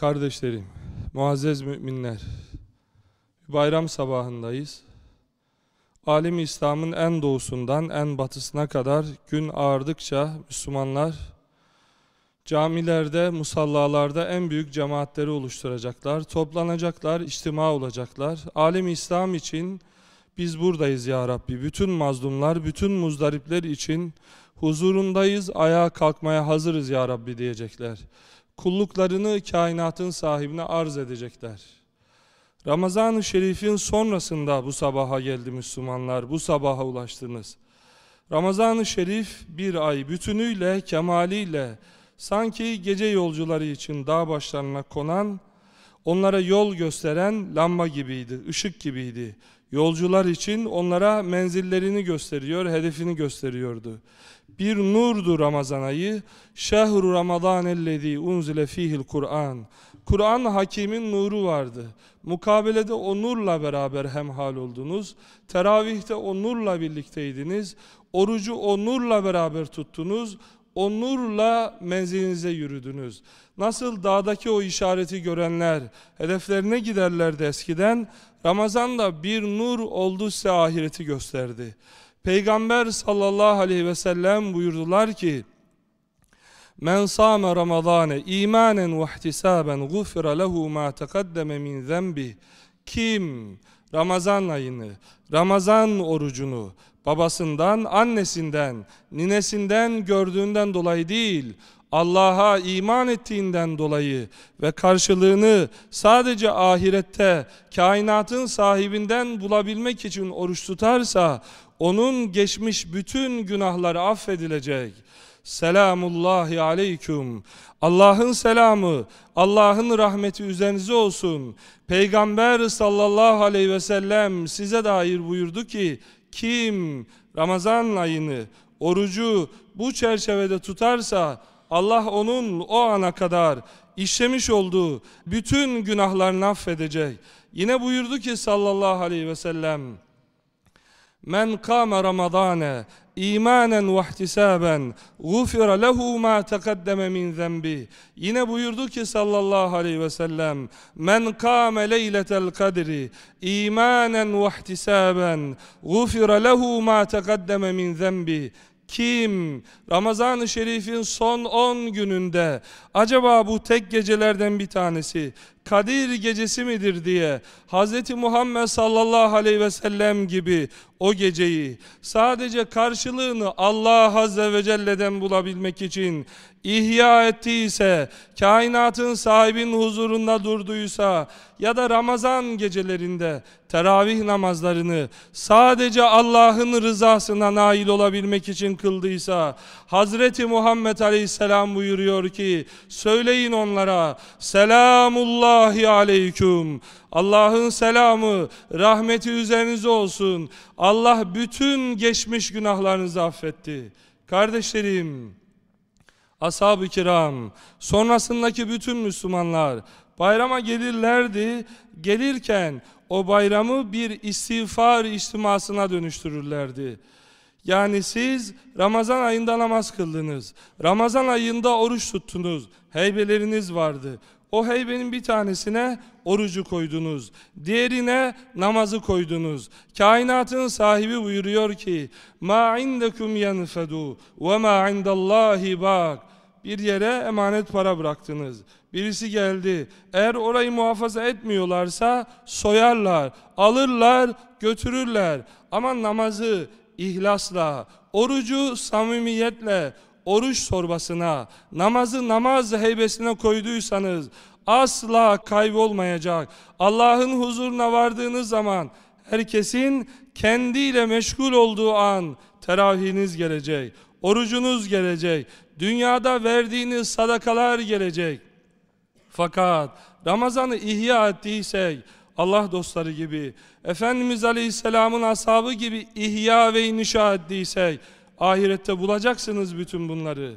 Kardeşlerim, muazzez müminler, bayram sabahındayız. Alim İslam'ın en doğusundan en batısına kadar gün ağardıkça Müslümanlar camilerde, musallalarda en büyük cemaatleri oluşturacaklar, toplanacaklar, içtima olacaklar. Alim İslam için biz buradayız ya Rabbi. Bütün mazlumlar, bütün muzdaripler için huzurundayız, ayağa kalkmaya hazırız ya Rabbi diyecekler kulluklarını kainatın sahibine arz edecekler. Ramazan-ı Şerif'in sonrasında bu sabaha geldi Müslümanlar, bu sabaha ulaştınız. Ramazan-ı Şerif bir ay bütünüyle, kemaliyle, sanki gece yolcuları için dağ başlarına konan, onlara yol gösteren lamba gibiydi, ışık gibiydi. Yolcular için onlara menzillerini gösteriyor, hedefini gösteriyordu bir nurdu Ramazan ayı. Şehru Ramazan ellezî unzile fihil Kur'an. Kur'an hakimin nuru vardı. Mukabelede o nurla beraber hemhal oldunuz. Teravihte o nurla birlikteydiniz. Orucu o nurla beraber tuttunuz. O nurla menzilinize yürüdünüz. Nasıl dağdaki o işareti görenler hedeflerine giderlerdi eskiden. Ramazan da bir nur oldu size ahireti gösterdi. Peygamber sallallahu aleyhi ve sellem buyurdular ki Men sâme Ramazâne imanen ve ihtisâben gufira lehu ma tekaddeme min zembi Kim Ramazan ayını, Ramazan orucunu babasından, annesinden, ninesinden gördüğünden dolayı değil, Allah'a iman ettiğinden dolayı ve karşılığını sadece ahirette kainatın sahibinden bulabilmek için oruç tutarsa onun geçmiş bütün günahları affedilecek. Selamullahi aleyküm. Allah'ın selamı, Allah'ın rahmeti üzerinize olsun. Peygamber sallallahu aleyhi ve sellem size dair buyurdu ki, kim Ramazan ayını, orucu bu çerçevede tutarsa, Allah onun o ana kadar işlemiş olduğu bütün günahlarını affedecek. Yine buyurdu ki sallallahu aleyhi ve sellem, Men kâme Ramazâne imanen ve ihtisaben gufira lehu ma tekaddeme min zenbi. Yine buyurdu ki sallallahu aleyhi ve sellem men kâme leyletel kadri imanen ve ihtisaben gufira lehu ma tekaddeme min zenbi. Kim Ramazan-ı Şerif'in son 10 gününde acaba bu tek gecelerden bir tanesi Kadir gecesi midir diye Hz. Muhammed sallallahu aleyhi ve sellem gibi o geceyi sadece karşılığını Allah azze ve celle'den bulabilmek için ihya ettiyse, kainatın sahibinin huzurunda durduysa ya da Ramazan gecelerinde teravih namazlarını sadece Allah'ın rızasına nail olabilmek için kıldıysa Hazreti Muhammed Aleyhisselam buyuruyor ki söyleyin onlara selamullahi aleyküm Allah'ın selamı, rahmeti üzerinize olsun. Allah bütün geçmiş günahlarınızı affetti. Kardeşlerim, ashab-ı kiram, sonrasındaki bütün Müslümanlar bayrama gelirlerdi. Gelirken o bayramı bir istiğfar içtimasına dönüştürürlerdi. Yani siz Ramazan ayında namaz kıldınız. Ramazan ayında oruç tuttunuz. Heybeleriniz vardı. O heybenin bir tanesine orucu koydunuz. Diğerine namazı koydunuz. Kainatın sahibi buyuruyor ki: "Ma indekum yanfadu ve ma indallahi bak." Bir yere emanet para bıraktınız. Birisi geldi. Eğer orayı muhafaza etmiyorlarsa soyarlar, alırlar, götürürler. Ama namazı ihlasla, orucu samimiyetle, oruç sorbasına, namazı namaz heybesine koyduysanız asla kaybolmayacak. Allah'ın huzuruna vardığınız zaman herkesin kendiyle meşgul olduğu an teravihiniz gelecek, orucunuz gelecek, dünyada verdiğiniz sadakalar gelecek. Fakat Ramazan'ı ihya ettiysek, Allah dostları gibi, Efendimiz Aleyhisselam'ın ashabı gibi ihya ve inşa ettiysek, ahirette bulacaksınız bütün bunları.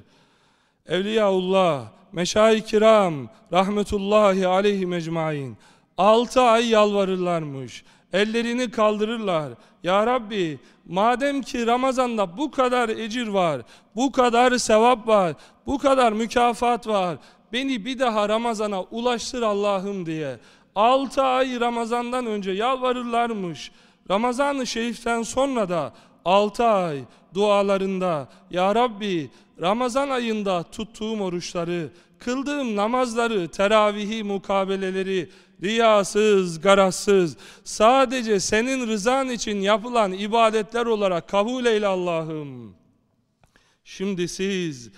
Evliyaullah, meşayi kiram, rahmetullahi aleyhi mecmain, altı ay yalvarırlarmış, ellerini kaldırırlar. Ya Rabbi, madem ki Ramazan'da bu kadar ecir var, bu kadar sevap var, bu kadar mükafat var, beni bir daha Ramazan'a ulaştır Allah'ım diye 6 ay Ramazan'dan önce yalvarırlarmış. Ramazan-ı Şerif'ten sonra da 6 ay dualarında Ya Rabbi Ramazan ayında tuttuğum oruçları, kıldığım namazları, teravihi, mukabeleleri riyasız, garazsız, sadece senin rızan için yapılan ibadetler olarak kabul eyle Allah'ım. Şimdi siz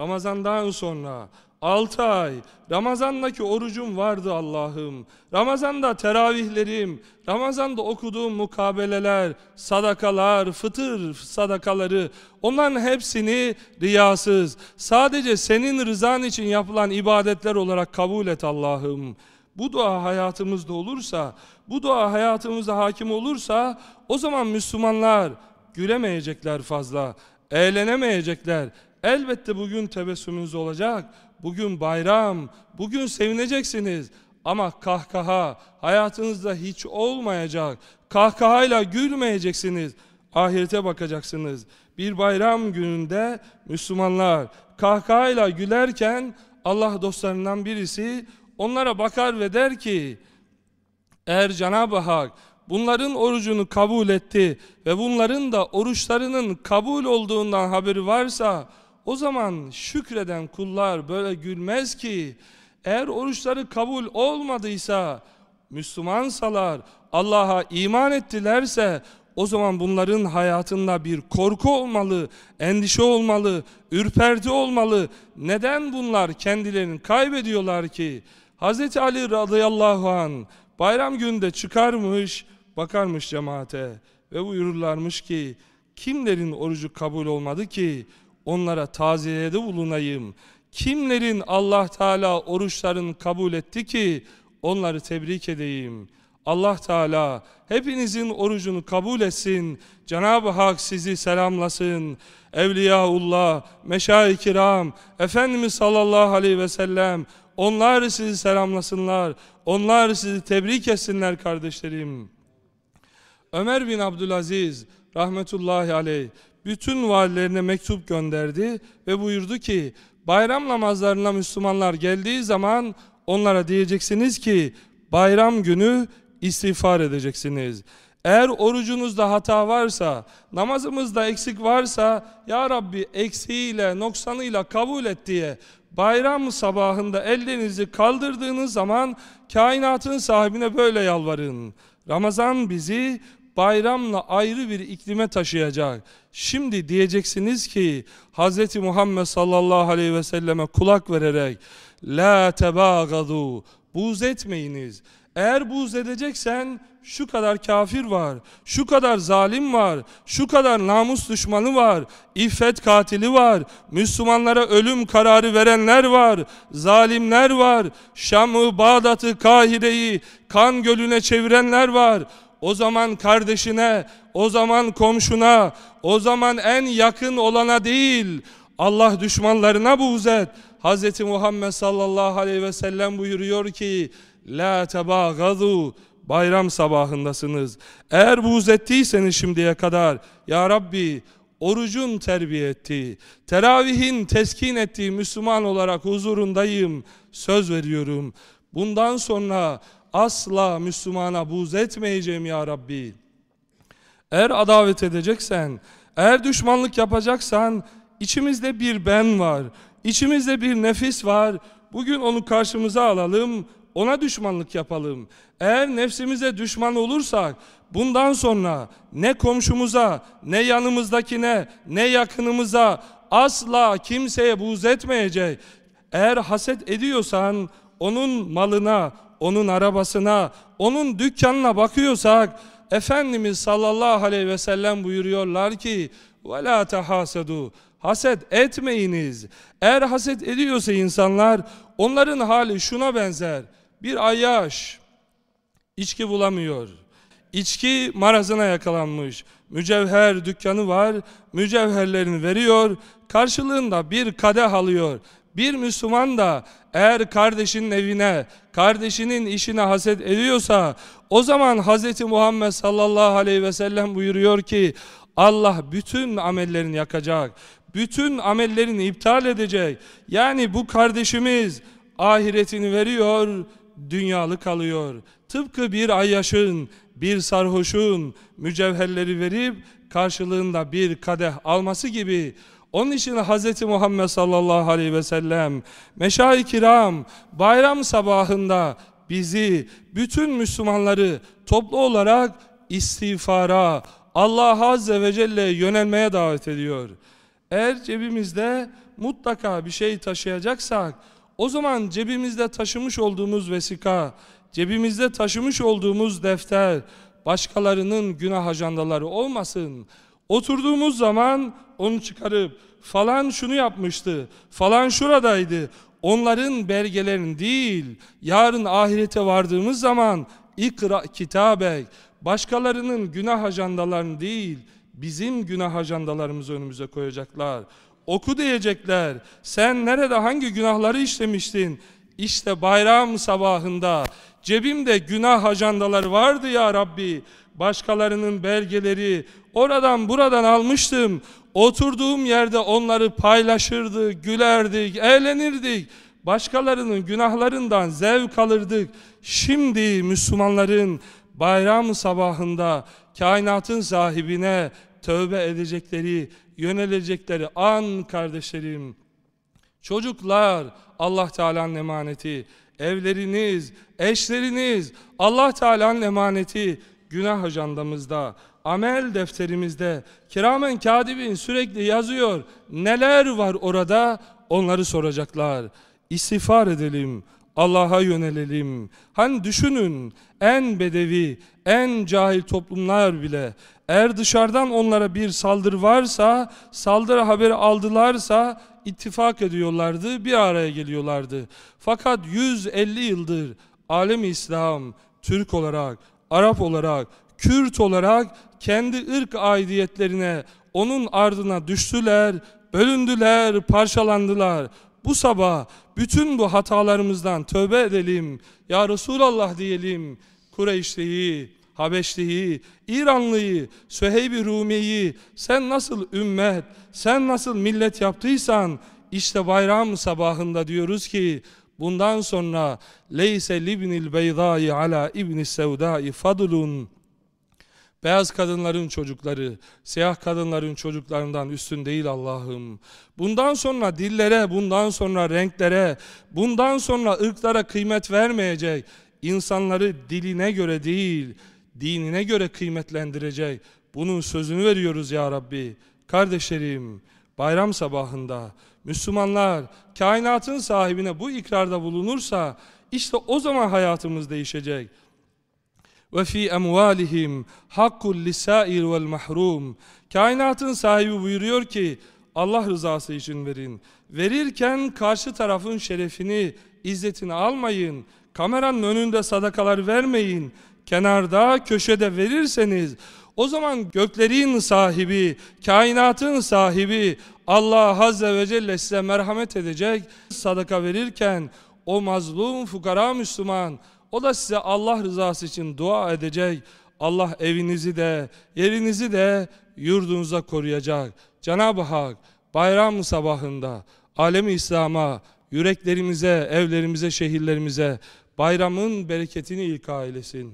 Ramazandan sonra 6 ay Ramazandaki orucum vardı Allah'ım. Ramazanda teravihlerim, Ramazanda okuduğum mukabeleler, sadakalar, fıtır sadakaları onların hepsini riyasız, sadece senin rızan için yapılan ibadetler olarak kabul et Allah'ım. Bu dua hayatımızda olursa, bu dua hayatımıza hakim olursa o zaman Müslümanlar gülemeyecekler fazla, eğlenemeyecekler. Elbette bugün tebessümünüz olacak. Bugün bayram, bugün sevineceksiniz. Ama kahkaha hayatınızda hiç olmayacak. Kahkahayla gülmeyeceksiniz. Ahirete bakacaksınız. Bir bayram gününde Müslümanlar kahkahayla gülerken Allah dostlarından birisi onlara bakar ve der ki eğer Cenab-ı Hak bunların orucunu kabul etti ve bunların da oruçlarının kabul olduğundan haberi varsa o zaman şükreden kullar böyle gülmez ki eğer oruçları kabul olmadıysa Müslümansalar Allah'a iman ettilerse o zaman bunların hayatında bir korku olmalı, endişe olmalı, ürperti olmalı. Neden bunlar kendilerini kaybediyorlar ki? Hz. Ali radıyallahu an bayram günde çıkarmış, bakarmış cemaate ve buyururlarmış ki kimlerin orucu kabul olmadı ki onlara taziyede bulunayım. Kimlerin Allah Teala oruçlarını kabul etti ki onları tebrik edeyim. Allah Teala hepinizin orucunu kabul etsin. Cenab-ı Hak sizi selamlasın. Evliyaullah, meşayi kiram, Efendimiz sallallahu aleyhi ve sellem onlar sizi selamlasınlar. Onlar sizi tebrik etsinler kardeşlerim. Ömer bin Abdülaziz rahmetullahi aleyh bütün valilerine mektup gönderdi ve buyurdu ki bayram namazlarına Müslümanlar geldiği zaman onlara diyeceksiniz ki bayram günü istiğfar edeceksiniz. Eğer orucunuzda hata varsa, namazımızda eksik varsa Ya Rabbi eksiğiyle, noksanıyla kabul et diye bayram sabahında ellerinizi kaldırdığınız zaman kainatın sahibine böyle yalvarın. Ramazan bizi bayramla ayrı bir iklime taşıyacak. Şimdi diyeceksiniz ki Hz. Muhammed sallallahu aleyhi ve selleme kulak vererek La tebagadu Buz etmeyiniz. Eğer buz edeceksen şu kadar kafir var, şu kadar zalim var, şu kadar namus düşmanı var, iffet katili var, Müslümanlara ölüm kararı verenler var, zalimler var, Şam'ı, Bağdat'ı, Kahire'yi kan gölüne çevirenler var. O zaman kardeşine, o zaman komşuna, o zaman en yakın olana değil, Allah düşmanlarına buğz et. Hz. Muhammed sallallahu aleyhi ve sellem buyuruyor ki, La tebagazu bayram sabahındasınız. Eğer buğz ettiyseniz şimdiye kadar, Ya Rabbi orucun terbiye ettiği, teravihin teskin ettiği Müslüman olarak huzurundayım. Söz veriyorum. Bundan sonra asla Müslümana buz etmeyeceğim ya Rabbi. Eğer adavet edeceksen, eğer düşmanlık yapacaksan içimizde bir ben var, içimizde bir nefis var. Bugün onu karşımıza alalım, ona düşmanlık yapalım. Eğer nefsimize düşman olursak bundan sonra ne komşumuza, ne yanımızdakine, ne yakınımıza asla kimseye buz etmeyecek. Eğer haset ediyorsan onun malına, onun arabasına, onun dükkanına bakıyorsak Efendimiz sallallahu aleyhi ve sellem buyuruyorlar ki وَلَا تَحَاسَدُوا Haset etmeyiniz. Eğer haset ediyorsa insanlar onların hali şuna benzer. Bir ayyaş içki bulamıyor. İçki marazına yakalanmış. Mücevher dükkanı var. Mücevherlerini veriyor. Karşılığında bir kadeh alıyor. Bir Müslüman da eğer kardeşinin evine, kardeşinin işine haset ediyorsa o zaman Hz. Muhammed sallallahu aleyhi ve sellem buyuruyor ki Allah bütün amellerini yakacak. bütün amellerini iptal edecek. Yani bu kardeşimiz ahiretini veriyor, dünyalı kalıyor. Tıpkı bir ayyaşın, bir sarhoşun mücevherleri verip karşılığında bir kadeh alması gibi onun için Hz. Muhammed sallallahu aleyhi ve sellem meşayi kiram bayram sabahında bizi bütün Müslümanları toplu olarak istiğfara Allah Azze ve Celle yönelmeye davet ediyor. Eğer cebimizde mutlaka bir şey taşıyacaksak o zaman cebimizde taşımış olduğumuz vesika, cebimizde taşımış olduğumuz defter başkalarının günah ajandaları olmasın. Oturduğumuz zaman onu çıkarıp falan şunu yapmıştı, falan şuradaydı. Onların belgelerin değil, yarın ahirete vardığımız zaman ikra kitabek, başkalarının günah ajandalarını değil, bizim günah ajandalarımızı önümüze koyacaklar. Oku diyecekler. Sen nerede hangi günahları işlemiştin? İşte bayram sabahında cebimde günah ajandaları vardı ya Rabbi. Başkalarının belgeleri oradan buradan almıştım. Oturduğum yerde onları paylaşırdık, gülerdik, eğlenirdik. Başkalarının günahlarından zevk alırdık. Şimdi Müslümanların bayram sabahında kainatın sahibine tövbe edecekleri, yönelecekleri an kardeşlerim. Çocuklar Allah Teala'nın emaneti, evleriniz, eşleriniz Allah Teala'nın emaneti günah ajandamızda, amel defterimizde, kiramen kadibin sürekli yazıyor. Neler var orada onları soracaklar. İstiğfar edelim, Allah'a yönelelim. Hani düşünün en bedevi, en cahil toplumlar bile eğer dışarıdan onlara bir saldırı varsa, saldırı haberi aldılarsa ittifak ediyorlardı, bir araya geliyorlardı. Fakat 150 yıldır alem İslam, Türk olarak, Arap olarak, Kürt olarak kendi ırk aidiyetlerine, onun ardına düştüler, bölündüler, parçalandılar. Bu sabah bütün bu hatalarımızdan tövbe edelim. Ya Resulallah diyelim. Kureyşliyi, Habeşliyi, İranlıyı, Süheyb-i Rumi'yi sen nasıl ümmet, sen nasıl millet yaptıysan işte bayram sabahında diyoruz ki bundan sonra leyse libnil beydai ala ibnis sevdai fadlun Beyaz kadınların çocukları, siyah kadınların çocuklarından üstün değil Allah'ım. Bundan sonra dillere, bundan sonra renklere, bundan sonra ırklara kıymet vermeyecek. İnsanları diline göre değil, dinine göre kıymetlendirecek. Bunun sözünü veriyoruz ya Rabbi. Kardeşlerim, bayram sabahında Müslümanlar kainatın sahibine bu ikrarda bulunursa işte o zaman hayatımız değişecek emvalihim hakkul lisair vel mahrum. Kainatın sahibi buyuruyor ki Allah rızası için verin. Verirken karşı tarafın şerefini, izzetini almayın. Kameranın önünde sadakalar vermeyin. Kenarda, köşede verirseniz o zaman göklerin sahibi, kainatın sahibi Allah Azze ve Celle size merhamet edecek. Sadaka verirken o mazlum fukara Müslüman o da size Allah rızası için dua edecek. Allah evinizi de, yerinizi de yurdunuza koruyacak. Cenab-ı Hak bayram sabahında alemi İslam'a, yüreklerimize, evlerimize, şehirlerimize bayramın bereketini ilka eylesin.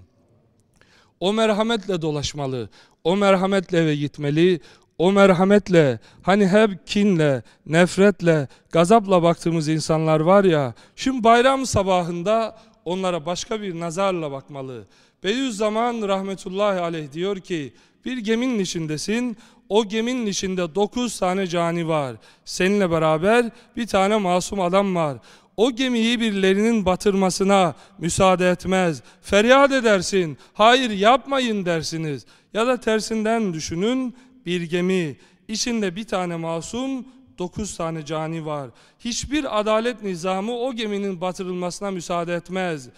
O merhametle dolaşmalı, o merhametle eve gitmeli, o merhametle, hani hep kinle, nefretle, gazapla baktığımız insanlar var ya, şimdi bayram sabahında onlara başka bir nazarla bakmalı. Bediüzzaman rahmetullahi aleyh diyor ki bir geminin içindesin o geminin içinde dokuz tane cani var. Seninle beraber bir tane masum adam var. O gemiyi birilerinin batırmasına müsaade etmez. Feryat edersin. Hayır yapmayın dersiniz. Ya da tersinden düşünün bir gemi. içinde bir tane masum dokuz tane cani var. Hiçbir adalet nizamı o geminin batırılmasına müsaade etmez.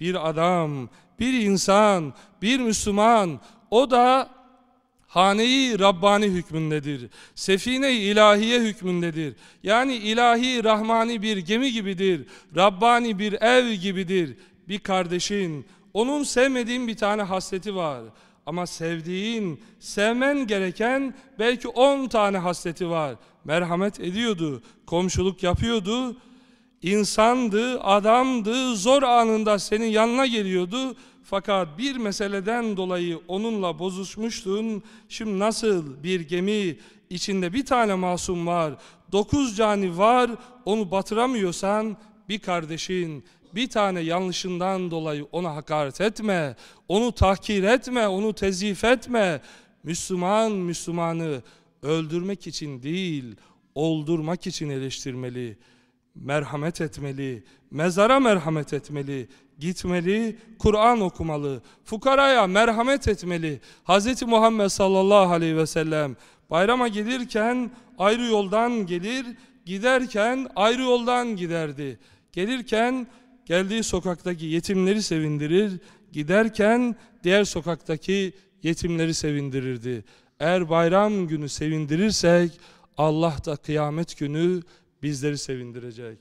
Bir adam, bir insan, bir Müslüman o da Haneyi Rabbani hükmündedir. Sefine-i ilahiye hükmündedir. Yani ilahi rahmani bir gemi gibidir. Rabbani bir ev gibidir. Bir kardeşin, onun sevmediğin bir tane hasreti var. Ama sevdiğin, sevmen gereken belki 10 tane hasleti var. Merhamet ediyordu, komşuluk yapıyordu, insandı, adamdı, zor anında senin yanına geliyordu. Fakat bir meseleden dolayı onunla bozuşmuştun. Şimdi nasıl bir gemi içinde bir tane masum var, dokuz cani var, onu batıramıyorsan bir kardeşin, bir tane yanlışından dolayı ona hakaret etme, onu tahkir etme, onu tezif etme. Müslüman Müslümanı öldürmek için değil, oldurmak için eleştirmeli, merhamet etmeli, mezara merhamet etmeli, gitmeli, Kur'an okumalı, fukaraya merhamet etmeli. Hz. Muhammed sallallahu aleyhi ve sellem bayrama gelirken ayrı yoldan gelir, giderken ayrı yoldan giderdi. Gelirken geldiği sokaktaki yetimleri sevindirir, giderken diğer sokaktaki yetimleri sevindirirdi. Eğer bayram günü sevindirirsek Allah da kıyamet günü bizleri sevindirecek.